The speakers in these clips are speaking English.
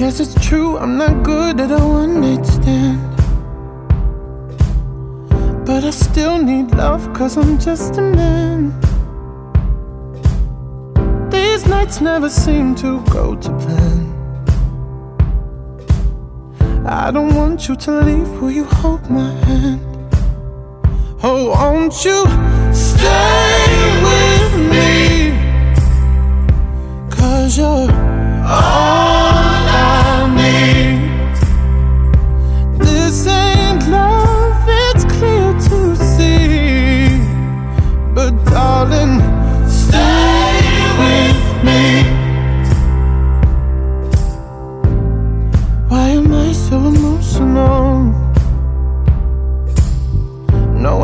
Guess it's true, I'm not good at a one night stand. But I still need love, cause I'm just a man. These nights never seem to go to plan. I don't want you to leave, will you hold my hand? Oh, won't you stay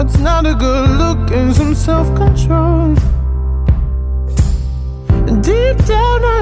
It's not a good look and some self control. Deep down, I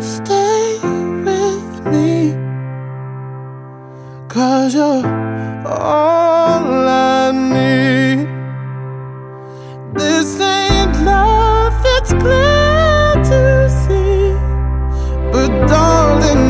stay with me. Cause you're all I need. This ain't love, it's clear to see. But darling,